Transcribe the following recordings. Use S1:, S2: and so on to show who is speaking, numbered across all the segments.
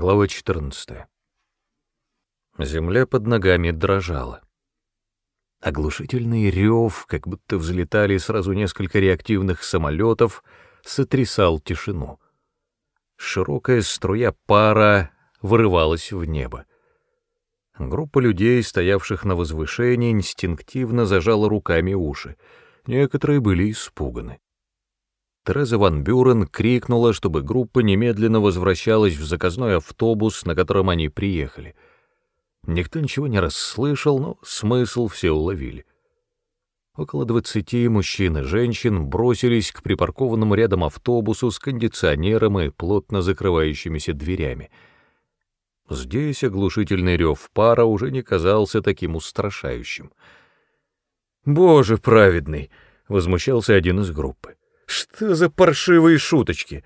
S1: Глава 14. Земля под ногами дрожала. Оглушительный рев, как будто взлетали сразу несколько реактивных самолетов, сотрясал тишину. Широкая струя пара вырывалась в небо. Группа людей, стоявших на возвышении, инстинктивно зажала руками уши. Некоторые были испуганы. Тереза Ван Бюрен крикнула, чтобы группа немедленно возвращалась в заказной автобус, на котором они приехали. Никто ничего не расслышал, но смысл все уловили. Около двадцати мужчин и женщин бросились к припаркованному рядом автобусу с кондиционером и плотно закрывающимися дверями. Здесь оглушительный рев пара уже не казался таким устрашающим. «Боже праведный!» — возмущался один из группы. Что за паршивые шуточки?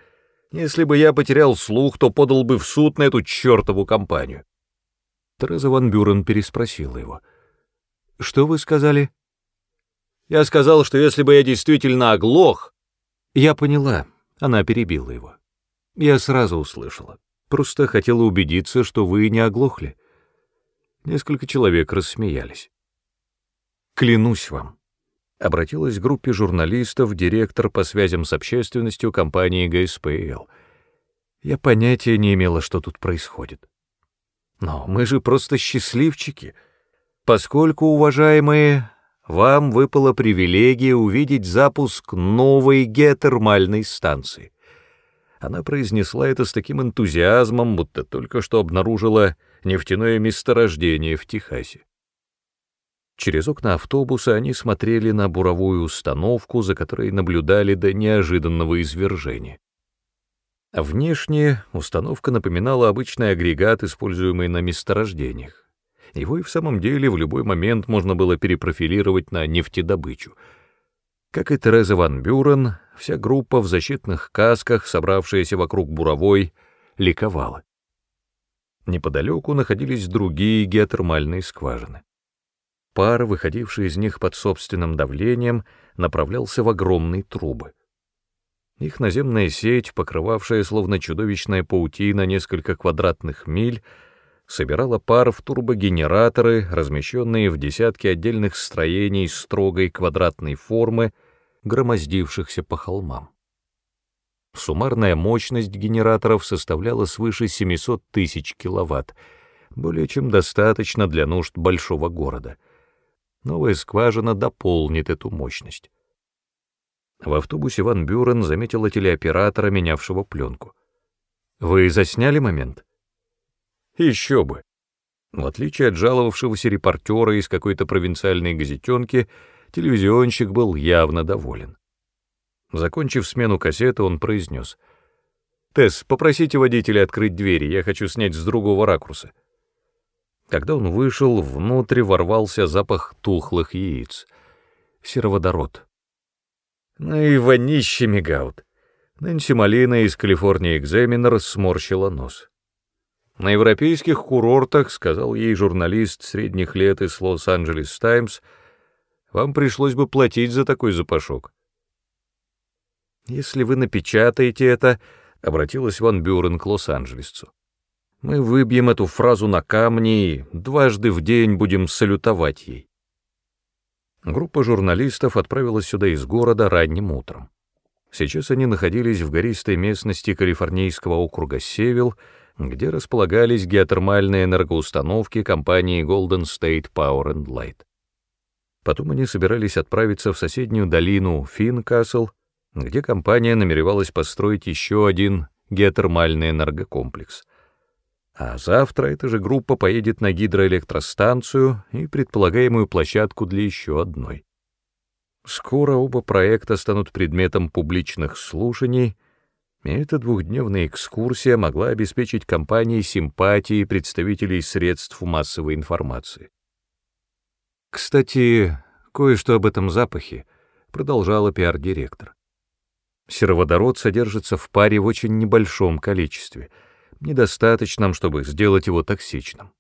S1: Если бы я потерял слух, то подал бы в суд на эту чертову компанию. Тереза Ван Бюрен переспросила его. «Что вы сказали?» «Я сказал, что если бы я действительно оглох...» «Я поняла», — она перебила его. «Я сразу услышала. Просто хотела убедиться, что вы не оглохли». Несколько человек рассмеялись. «Клянусь вам, обратилась к группе журналистов директор по связям с общественностью компании ГСПЛ. Я понятия не имела, что тут происходит. Но мы же просто счастливчики, поскольку, уважаемые, вам выпала привилегия увидеть запуск новой геотермальной станции. Она произнесла это с таким энтузиазмом, будто только что обнаружила нефтяное месторождение в Техасе. Через окна автобуса они смотрели на буровую установку, за которой наблюдали до неожиданного извержения. Внешне установка напоминала обычный агрегат, используемый на месторождениях. Его и в самом деле в любой момент можно было перепрофилировать на нефтедобычу. Как и Тереза Ван Бюрен, вся группа в защитных касках, собравшаяся вокруг буровой, ликовала. Неподалеку находились другие геотермальные скважины. Пар, выходивший из них под собственным давлением, направлялся в огромные трубы. Их наземная сеть, покрывавшая словно чудовищная паутина несколько квадратных миль, собирала пар в турбогенераторы, размещенные в десятки отдельных строений строгой квадратной формы, громоздившихся по холмам. Суммарная мощность генераторов составляла свыше 700 тысяч киловатт, более чем достаточно для нужд большого города — Новая скважина дополнит эту мощность. В автобусе Ван Бюрен заметила телеоператора, менявшего пленку. «Вы засняли момент?» «Еще бы!» В отличие от жаловавшегося репортера из какой-то провинциальной газетенки, телевизионщик был явно доволен. Закончив смену кассеты, он произнес. «Тесс, попросите водителя открыть двери, я хочу снять с другого ракурса». Когда он вышел, внутрь ворвался запах тухлых яиц. Сероводород. Ну и вонище мигаут. Нэнси Малина из Калифорнии Экзаменер сморщила нос. На европейских курортах, сказал ей журналист средних лет из Лос-Анджелес Таймс, вам пришлось бы платить за такой запашок. Если вы напечатаете это, обратилась Ван Бюрен к Лос-Анджелесцу. Мы выбьем эту фразу на камни и дважды в день будем салютовать ей. Группа журналистов отправилась сюда из города ранним утром. Сейчас они находились в гористой местности калифорнийского округа Севил, где располагались геотермальные энергоустановки компании Golden State Power and Light. Потом они собирались отправиться в соседнюю долину Финкасл, где компания намеревалась построить еще один геотермальный энергокомплекс — а завтра эта же группа поедет на гидроэлектростанцию и предполагаемую площадку для еще одной. Скоро оба проекта станут предметом публичных слушаний, и эта двухдневная экскурсия могла обеспечить компании симпатии представителей средств массовой информации. «Кстати, кое-что об этом запахе», — продолжала пиар-директор. «Сероводород содержится в паре в очень небольшом количестве — недостаточном, чтобы сделать его токсичным.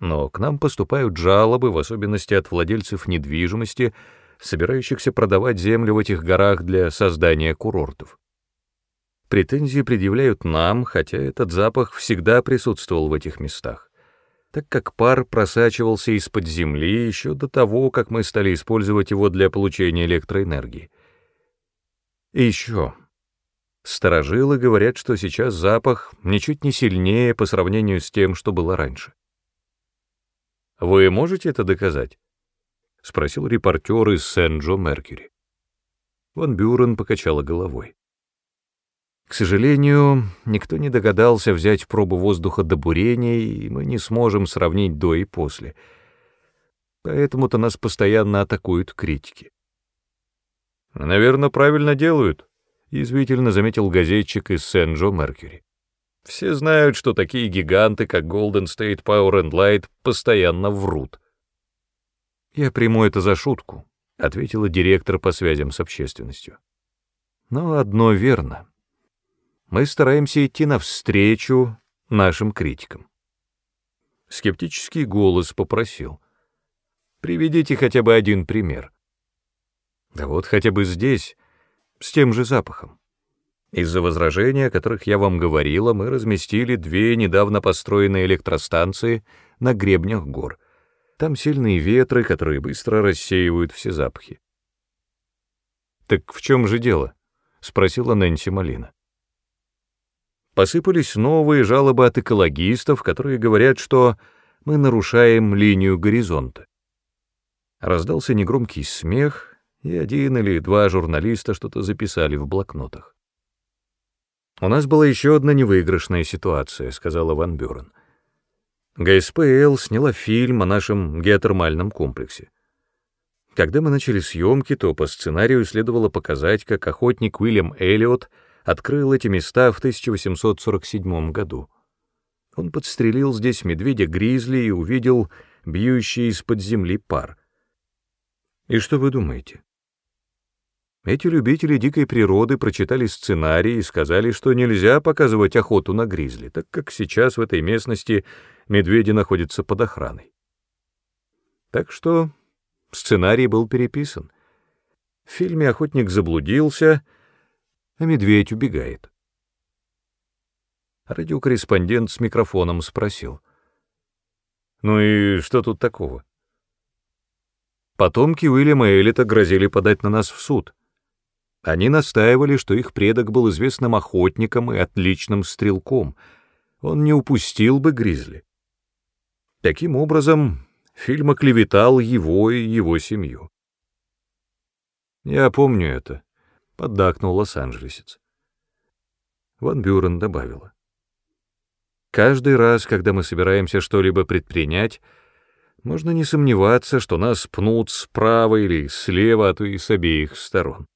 S1: Но к нам поступают жалобы, в особенности от владельцев недвижимости, собирающихся продавать землю в этих горах для создания курортов. Претензии предъявляют нам, хотя этот запах всегда присутствовал в этих местах, так как пар просачивался из-под земли еще до того, как мы стали использовать его для получения электроэнергии. И еще. Старожилы говорят, что сейчас запах ничуть не сильнее по сравнению с тем, что было раньше. «Вы можете это доказать?» — спросил репортер из Сен-Джо Меркьюри. Ван Бюрен покачала головой. К сожалению, никто не догадался взять пробу воздуха до бурения, и мы не сможем сравнить до и после. Поэтому-то нас постоянно атакуют критики. «Наверное, правильно делают», — язвительно заметил газетчик из Сен-Джо Меркьюри. «Все знают, что такие гиганты, как Golden State Power and Light, постоянно врут». «Я приму это за шутку», — ответила директор по связям с общественностью. «Но одно верно мы стараемся идти навстречу нашим критикам. Скептический голос попросил. Приведите хотя бы один пример. Да вот хотя бы здесь, с тем же запахом. Из-за возражений, о которых я вам говорила, мы разместили две недавно построенные электростанции на гребнях гор. Там сильные ветры, которые быстро рассеивают все запахи. «Так в чем же дело?» — спросила Нэнси Малина посыпались новые жалобы от экологистов, которые говорят, что мы нарушаем линию горизонта. Раздался негромкий смех, и один или два журналиста что-то записали в блокнотах. «У нас была еще одна невыигрышная ситуация», — сказала Ван Бюрен. ГСПЛ сняла фильм о нашем геотермальном комплексе. Когда мы начали съемки, то по сценарию следовало показать, как охотник Уильям Эллиот — открыл эти места в 1847 году. Он подстрелил здесь медведя-гризли и увидел бьющий из-под земли пар. И что вы думаете? Эти любители дикой природы прочитали сценарий и сказали, что нельзя показывать охоту на гризли, так как сейчас в этой местности медведи находятся под охраной. Так что сценарий был переписан. В фильме охотник заблудился — а медведь убегает. Радиокорреспондент с микрофоном спросил. «Ну и что тут такого?» Потомки Уильяма Эллита грозили подать на нас в суд. Они настаивали, что их предок был известным охотником и отличным стрелком. Он не упустил бы гризли. Таким образом, фильм оклеветал его и его семью. Я помню это поддакнул лос-анджелесец. Ван Бюрен добавила. Каждый раз, когда мы собираемся что-либо предпринять, можно не сомневаться, что нас пнут справа или слева, а то и с обеих сторон.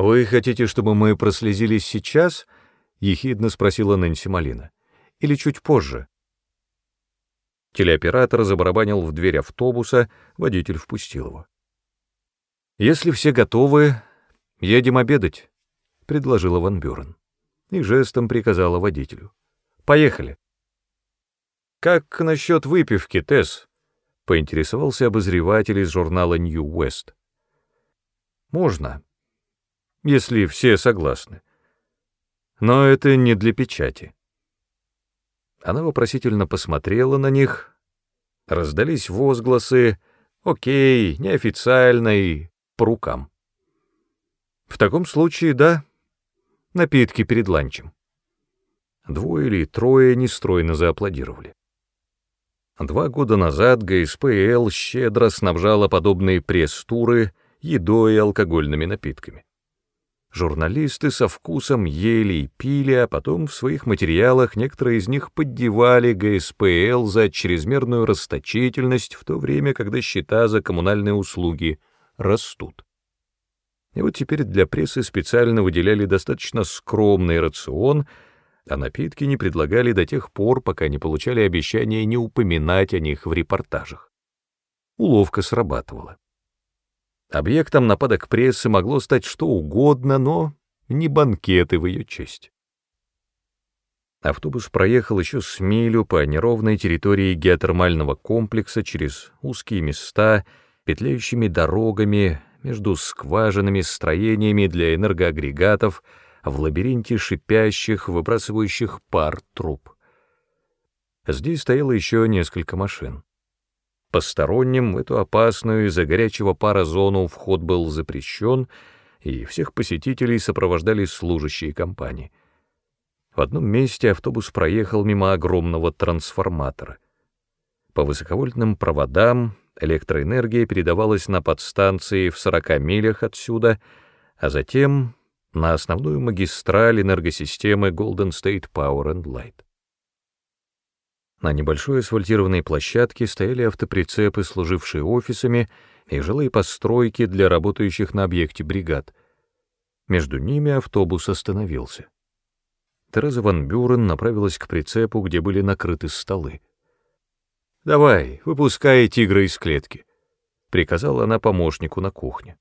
S1: «Вы хотите, чтобы мы прослезились сейчас?» — ехидно спросила Нэнси Малина. «Или чуть позже?» Телеоператор забарабанил в дверь автобуса, водитель впустил его. «Если все готовы, едем обедать», — предложила Ван Бюрен. И жестом приказала водителю. «Поехали». «Как насчет выпивки, Тесс?» — поинтересовался обозреватель из журнала New West. «Можно, если все согласны. Но это не для печати». Она вопросительно посмотрела на них. Раздались возгласы «Окей, неофициально» и по рукам. В таком случае, да, напитки перед ланчем. Двое или трое нестройно зааплодировали. Два года назад ГСПЛ щедро снабжала подобные пресс-туры едой и алкогольными напитками. Журналисты со вкусом ели и пили, а потом в своих материалах некоторые из них поддевали ГСПЛ за чрезмерную расточительность в то время, когда счета за коммунальные услуги растут. И вот теперь для прессы специально выделяли достаточно скромный рацион, а напитки не предлагали до тех пор, пока не получали обещания не упоминать о них в репортажах. Уловка срабатывала. Объектом нападок прессы могло стать что угодно, но не банкеты в ее честь. Автобус проехал еще с милю по неровной территории геотермального комплекса через узкие места — петляющими дорогами, между скважинами, строениями для энергоагрегатов, в лабиринте шипящих, выбрасывающих пар труб. Здесь стояло еще несколько машин. Посторонним в эту опасную из-за горячего пара зону вход был запрещен, и всех посетителей сопровождали служащие компании. В одном месте автобус проехал мимо огромного трансформатора. По высоковольтным проводам электроэнергия передавалась на подстанции в 40 милях отсюда, а затем на основную магистраль энергосистемы Golden State Power and Light. На небольшой асфальтированной площадке стояли автоприцепы, служившие офисами, и жилые постройки для работающих на объекте бригад. Между ними автобус остановился. Тереза Ван Бюрен направилась к прицепу, где были накрыты столы. «Давай, выпускай тигра из клетки», — приказала она помощнику на кухне.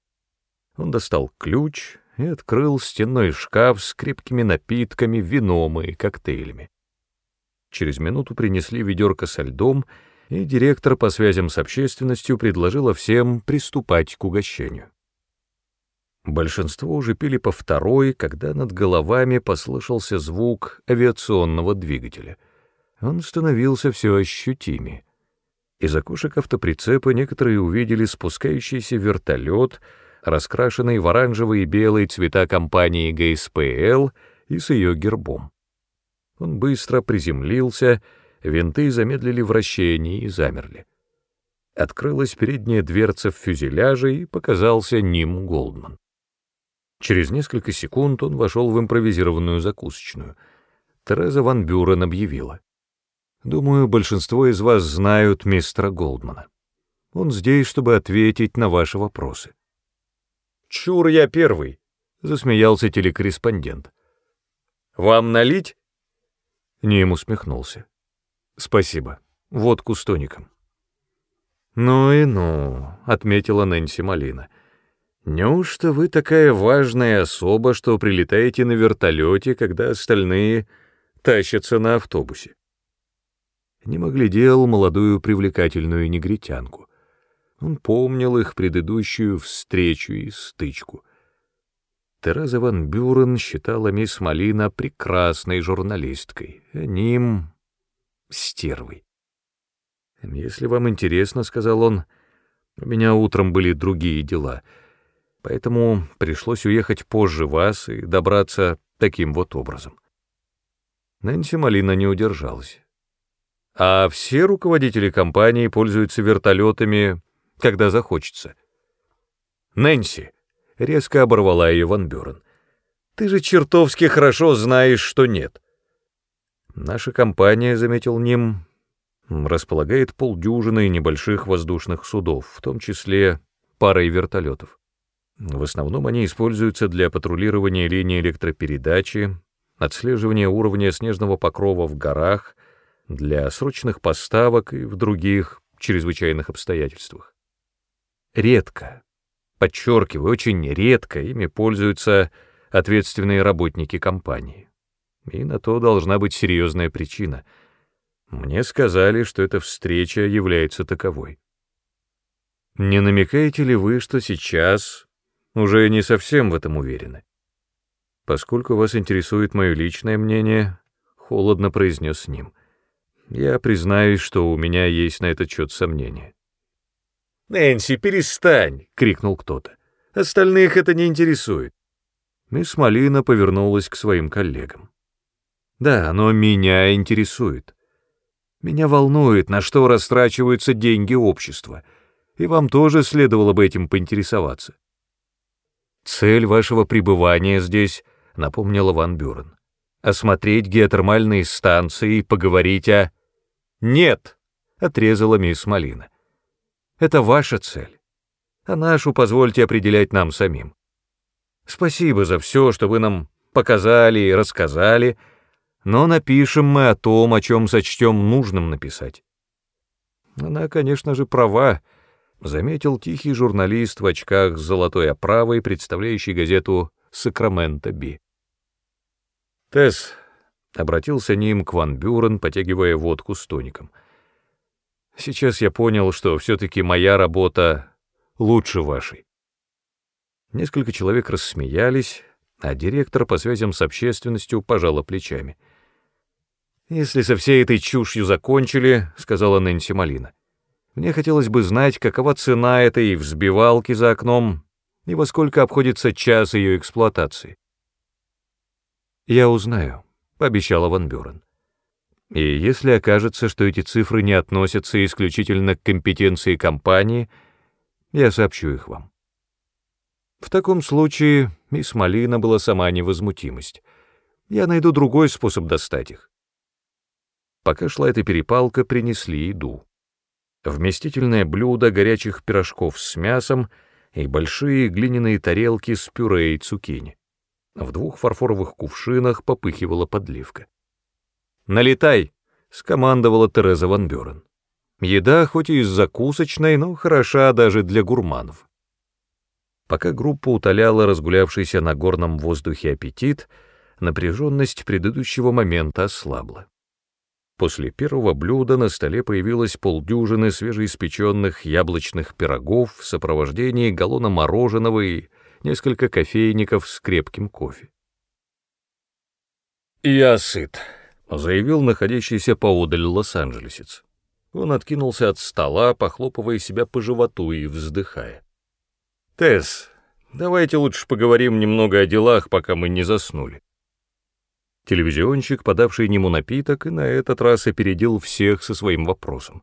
S1: Он достал ключ и открыл стенной шкаф с крепкими напитками, вином и коктейлями. Через минуту принесли ведерко со льдом, и директор по связям с общественностью предложила всем приступать к угощению. Большинство уже пили по второй, когда над головами послышался звук авиационного двигателя. Он становился все ощутимее. Из окошек автоприцепа некоторые увидели спускающийся вертолет, раскрашенный в оранжевый и белый цвета компании ГСПЛ и с ее гербом. Он быстро приземлился, винты замедлили вращение и замерли. Открылась передняя дверца в фюзеляже, и показался Ним Голдман. Через несколько секунд он вошел в импровизированную закусочную. Тереза Ван Бюрен объявила. «Думаю, большинство из вас знают мистера Голдмана. Он здесь, чтобы ответить на ваши вопросы».
S2: «Чур я первый», — засмеялся телекорреспондент. «Вам налить?»
S1: Ним усмехнулся. «Спасибо. Водку с тоником». «Ну и ну», — отметила Нэнси Малина. «Неужто вы такая важная особа, что прилетаете на вертолете, когда остальные тащатся на автобусе?» Ним глядел молодую привлекательную негритянку. Он помнил их предыдущую встречу и стычку — Тереза Ван Бюрен считала мисс Малина прекрасной журналисткой, а ним — стервой. «Если вам интересно, — сказал он, — у меня утром были другие дела, поэтому пришлось уехать позже вас и добраться таким вот образом». Нэнси Малина не удержалась. «А все руководители компании пользуются вертолетами, когда захочется?» «Нэнси!» Резко оборвала ее Ван Бюрен. «Ты же чертовски хорошо знаешь, что нет». Наша компания, заметил Ним, располагает полдюжины небольших воздушных судов, в том числе парой вертолетов. В основном они используются для патрулирования линии электропередачи, отслеживания уровня снежного покрова в горах, для срочных поставок и в других чрезвычайных обстоятельствах. Редко, Подчеркиваю, очень редко ими пользуются ответственные работники компании. И на то должна быть серьезная причина. Мне сказали, что эта встреча является таковой. Не намекаете ли вы, что сейчас уже не совсем в этом уверены? Поскольку вас интересует мое личное мнение, холодно произнес с ним. Я признаюсь, что у меня есть на этот счет сомнения.
S2: «Нэнси, перестань!» — крикнул кто-то. «Остальных это не интересует».
S1: Мисс Малина повернулась к своим коллегам. «Да, но меня интересует. Меня волнует, на что растрачиваются деньги общества, и вам тоже следовало бы этим поинтересоваться». «Цель вашего пребывания здесь», — напомнила Ван Бюрен, — «осмотреть геотермальные станции и поговорить о...» «Нет», — отрезала мисс Малина. Это ваша цель. А нашу позвольте определять нам самим. Спасибо за все, что вы нам показали и рассказали, но напишем мы о том, о чем сочтем нужным написать. Она, конечно же, права, заметил тихий журналист в очках с золотой оправой, представляющий газету «Сакраменто Би». «Тесс», — обратился Ним к Ван Бюрен, потягивая водку с тоником, — Сейчас я понял, что все-таки моя работа лучше вашей. Несколько человек рассмеялись, А директор по связям с общественностью пожала плечами. «Если со всей этой чушью закончили», — сказала Нэнси Малина, — «мне хотелось бы знать, какова цена этой взбивалки за окном и во сколько обходится час ее эксплуатации». «Я узнаю», — пообещала Ван Бюрен. «И если окажется, что эти цифры не относятся исключительно к компетенции компании, я сообщу их вам». В таком случае мисс Малина была сама невозмутимость. Я найду другой способ достать их. Пока шла эта перепалка, принесли еду. Вместительное блюдо горячих пирожков с мясом и большие глиняные тарелки с пюре и цукини. В двух фарфоровых кувшинах попыхивала подливка. «Налетай!» — скомандовала Тереза Ван Бюрен. Еда хоть и из закусочной, но хороша даже для гурманов. Пока группа утоляла разгулявшийся на горном воздухе аппетит, напряженность предыдущего момента ослабла. После первого блюда на столе появилось полдюжины свежеиспеченных яблочных пирогов в сопровождении галлона мороженого и несколько кофейников с крепким кофе.
S2: «Я сыт», —
S1: заявил находящийся поодаль лос-анджелесец. Он откинулся от стола, похлопывая себя по животу и вздыхая.
S2: «Тесс, давайте лучше поговорим немного о делах, пока мы не заснули».
S1: Телевизионщик, подавший нему напиток, и на этот раз опередил всех со своим вопросом.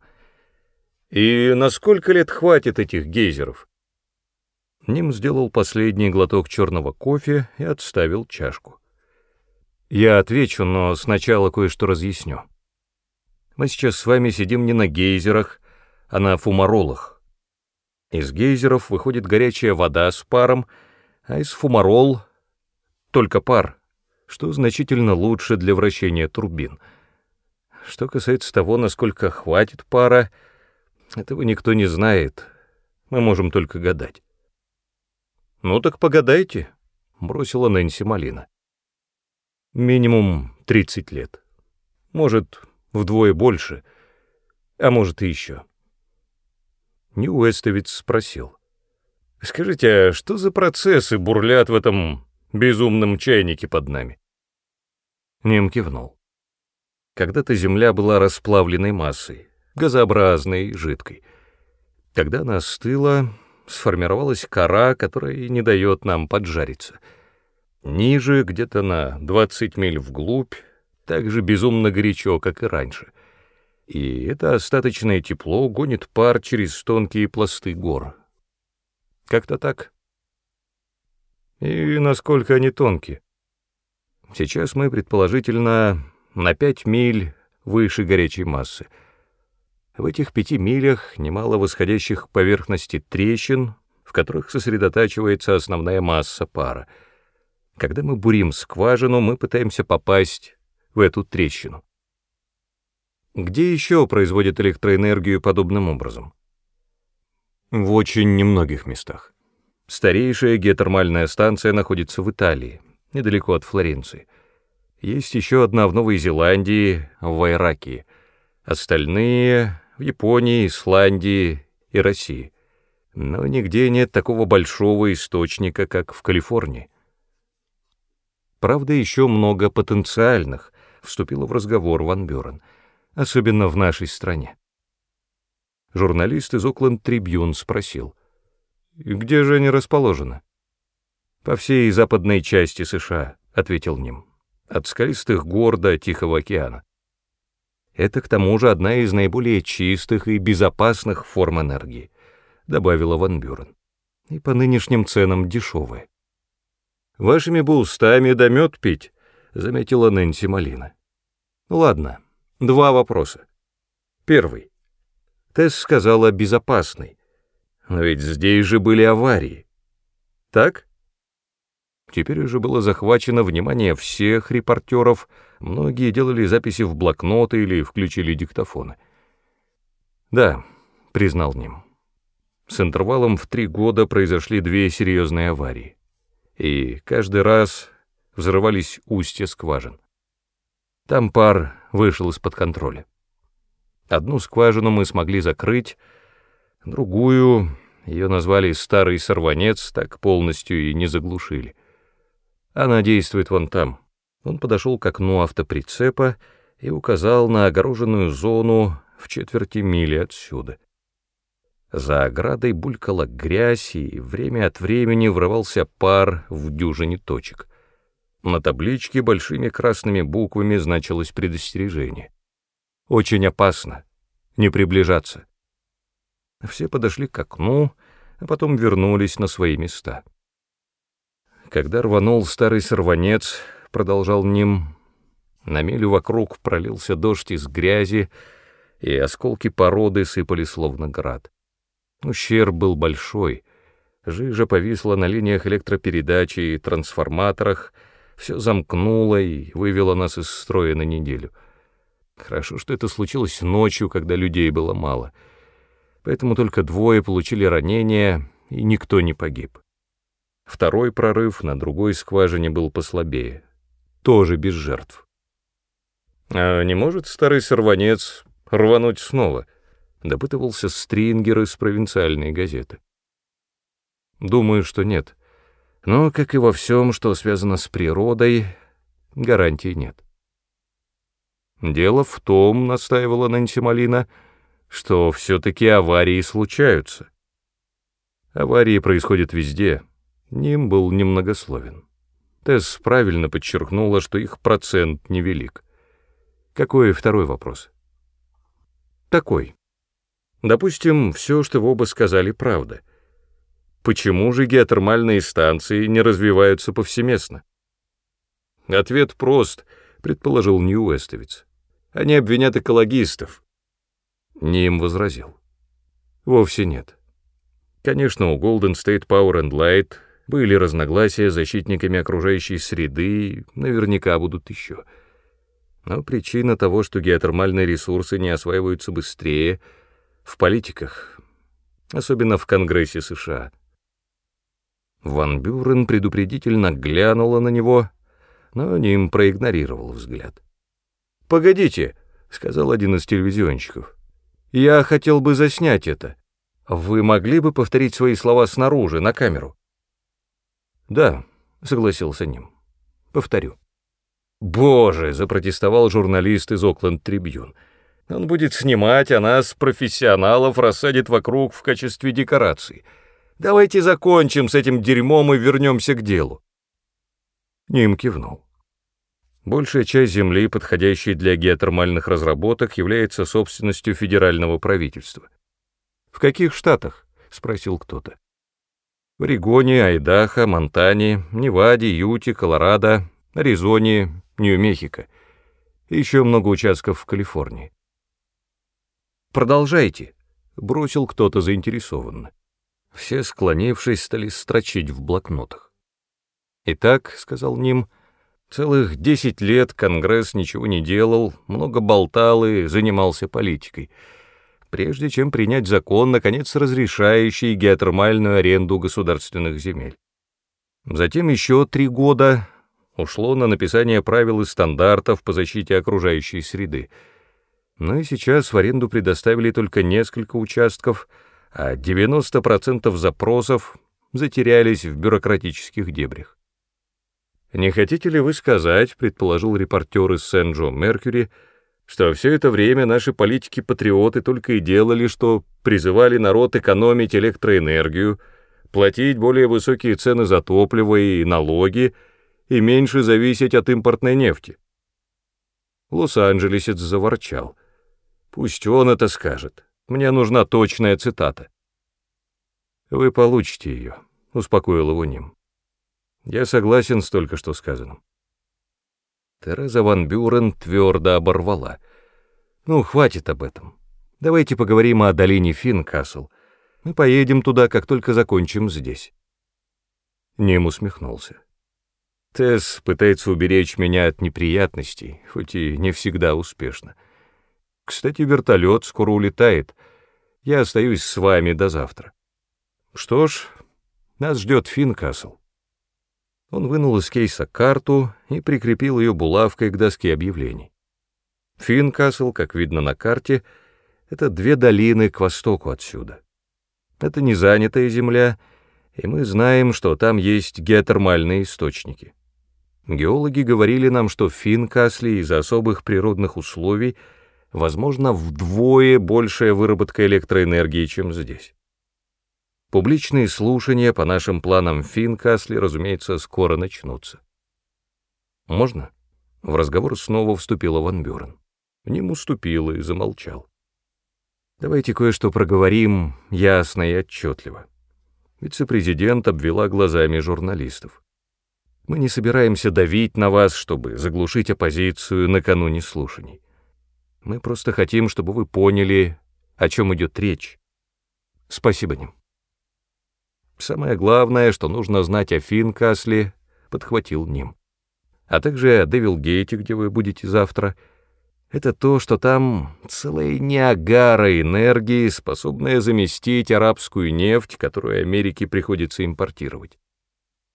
S2: «И на сколько лет хватит этих гейзеров?»
S1: Ним сделал последний глоток черного кофе и отставил чашку. «Я отвечу, но сначала кое-что разъясню. Мы сейчас с вами сидим не на гейзерах, а на фумаролах. Из гейзеров выходит горячая вода с паром, а из фумарол — только пар, что значительно лучше для вращения турбин. Что касается того, насколько хватит пара, этого никто не знает, мы можем только гадать.
S2: «Ну так погадайте», — бросила Нэнси Малина.
S1: «Минимум 30 лет. Может, вдвое больше, а может и еще». Ньюэстовец спросил.
S2: «Скажите, а что за процессы бурлят в этом безумном чайнике под нами?»
S1: Нем кивнул. Когда-то Земля была расплавленной массой, газообразной, жидкой. Когда она остыла, сформировалась кора, которая не дает нам поджариться. Ниже, где-то на 20 миль вглубь, так же безумно горячо, как и раньше — и это остаточное тепло гонит пар через тонкие пласты гор. Как-то так. И насколько они тонкие? Сейчас мы, предположительно, на пять миль выше горячей массы. В этих пяти милях немало восходящих к поверхности трещин, в которых сосредотачивается основная масса пара. Когда мы бурим скважину, мы пытаемся попасть в эту трещину. Где еще производят электроэнергию подобным образом? В очень немногих местах. Старейшая геотермальная станция находится в Италии, недалеко от Флоренции. Есть еще одна в Новой Зеландии, в Вайракии. Остальные — в Японии, Исландии и России. Но нигде нет такого большого источника, как в Калифорнии. Правда, еще много потенциальных, вступила в разговор Ван Бюрен — особенно в нашей стране. Журналист из Окленд Трибьюн спросил, «Где же они расположены?» «По всей западной части США», — ответил Ним, «от скалистых гор до Тихого океана. Это, к тому же, одна из наиболее чистых и безопасных форм энергии», — добавила Ван Бюрен, «и по нынешним ценам дешевая». «Вашими бы устами да мед пить», — заметила Нэнси Малина. «Ладно, Два вопроса. Первый. Тесс сказала «безопасный». Но ведь здесь же были аварии. Так? Теперь уже было захвачено внимание всех репортеров, многие делали записи в блокноты или включили диктофоны. Да, признал Ним. С интервалом в три года произошли две серьезные аварии. И каждый раз взрывались устья скважин. Там пар вышел из-под контроля. Одну скважину мы смогли закрыть, другую, ее назвали «старый сорванец», так полностью и не заглушили. Она действует вон там. Он подошел к окну автоприцепа и указал на огороженную зону в четверти мили отсюда. За оградой булькала грязь, и время от времени врывался пар в дюжине точек. На табличке большими красными буквами значилось предостережение. «Очень опасно. Не приближаться». Все подошли к окну, а потом вернулись на свои места. Когда рванул старый сорванец, продолжал Ним, на милю вокруг пролился дождь из грязи, и осколки породы сыпали словно град. Ущерб был большой. Жижа повисла на линиях электропередачи и трансформаторах, все замкнуло и вывело нас из строя на неделю. Хорошо, что это случилось ночью, когда людей было мало. Поэтому только двое получили ранения, и никто не погиб. Второй прорыв на другой скважине был послабее, тоже без жертв. А не может старый сорванец рвануть снова? Допытывался Стрингер из провинциальной газеты. Думаю, что нет. Но, как и во всем, что связано с природой, гарантий нет. Дело в том, настаивала Нэнси Малина, что все-таки аварии случаются. Аварии происходят везде. Ним был немногословен. Тесс правильно подчеркнула, что их процент невелик. Какой второй вопрос? Такой. Допустим, все, что вы оба сказали, правда. Почему же геотермальные станции не развиваются повсеместно? Ответ прост, предположил Нью-Эстовиц. Они обвинят экологистов. Ним возразил. Вовсе нет. Конечно, у Golden State Power and Light были разногласия с защитниками окружающей среды, наверняка будут еще. Но причина того, что геотермальные ресурсы не осваиваются быстрее, в политиках, особенно в Конгрессе США. Ван Бюрен предупредительно глянула на него, но Ним проигнорировал взгляд. «Погодите», — сказал один из телевизионщиков, — «я хотел бы заснять это. Вы могли бы повторить свои слова снаружи, на камеру?» «Да», — согласился Ним, — «повторю». «Боже!» — запротестовал журналист из Окленд Трибьюн. «Он будет снимать, а нас, профессионалов, рассадит вокруг в качестве декорации. Давайте закончим с этим дерьмом и вернемся к делу». Ним кивнул. Большая часть земли, подходящей для геотермальных разработок, является собственностью федерального правительства. «В каких штатах?» — спросил кто-то. В Орегоне, Айдахо, Монтане, Неваде, Юте, Колорадо, Аризоне, Нью-Мехико. Еще много участков в Калифорнии. «Продолжайте», — бросил кто-то заинтересованно. Все, склонившись, стали строчить в блокнотах. «Итак», — сказал Ним, — «целых десять лет Конгресс ничего не делал, много болтал и занимался политикой, прежде чем принять закон, наконец разрешающий геотермальную аренду государственных земель. Затем еще три года ушло на написание правил и стандартов по защите окружающей среды. Но и сейчас в аренду предоставили только несколько участков, а 90% запросов затерялись в бюрократических дебрях. «Не хотите ли вы сказать, — предположил репортер из Сен-Джо Меркьюри, — что все это время наши политики-патриоты только и делали, что призывали народ экономить электроэнергию, платить более высокие цены за топливо и налоги, и меньше зависеть от импортной нефти. Лос-Анджелесец заворчал. Пусть он это скажет. Мне нужна точная цитата. Вы получите ее, успокоил его Ним. Я согласен с только что сказанным. Тереза Ван Бюрен твердо оборвала. Ну, хватит об этом. Давайте поговорим о долине Финкасл. Мы поедем туда, как только закончим здесь. Ним усмехнулся. Тесс пытается уберечь меня от неприятностей, хоть и не всегда успешно. Кстати, вертолет скоро улетает. Я остаюсь с вами до завтра. Что ж, нас ждет Финкасл. Он вынул из кейса карту и прикрепил ее булавкой к доске объявлений. Финкасл, как видно на карте, это две долины к востоку отсюда. Это незанятая земля, и мы знаем, что там есть геотермальные источники. Геологи говорили нам, что в Финкасле из-за особых природных условий возможно вдвое большая выработка электроэнергии, чем здесь. Публичные слушания по нашим планам в Финкасле, разумеется, скоро начнутся. «Можно?» В разговор снова вступила Ван Бюрен. Ним уступил и замолчал. «Давайте кое-что проговорим ясно и отчетливо». Вице-президент обвела глазами журналистов. Мы не собираемся давить на вас, чтобы заглушить оппозицию накануне слушаний. Мы просто хотим, чтобы вы поняли, о чем идет речь. Спасибо, Ним. Самое главное, что нужно знать о Финкасле, подхватил Ним. А также о Девилгейте, где вы будете завтра, это то, что там целая неагара энергии, способная заместить арабскую нефть, которую Америке приходится импортировать.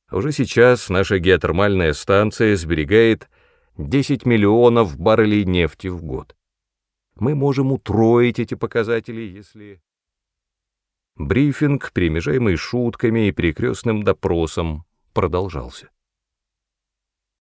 S1: Уже сейчас наша геотермальная станция сберегает 10 миллионов баррелей нефти в год. Мы можем утроить эти показатели, если... Брифинг, перемежаемый шутками и перекрестным допросом, продолжался.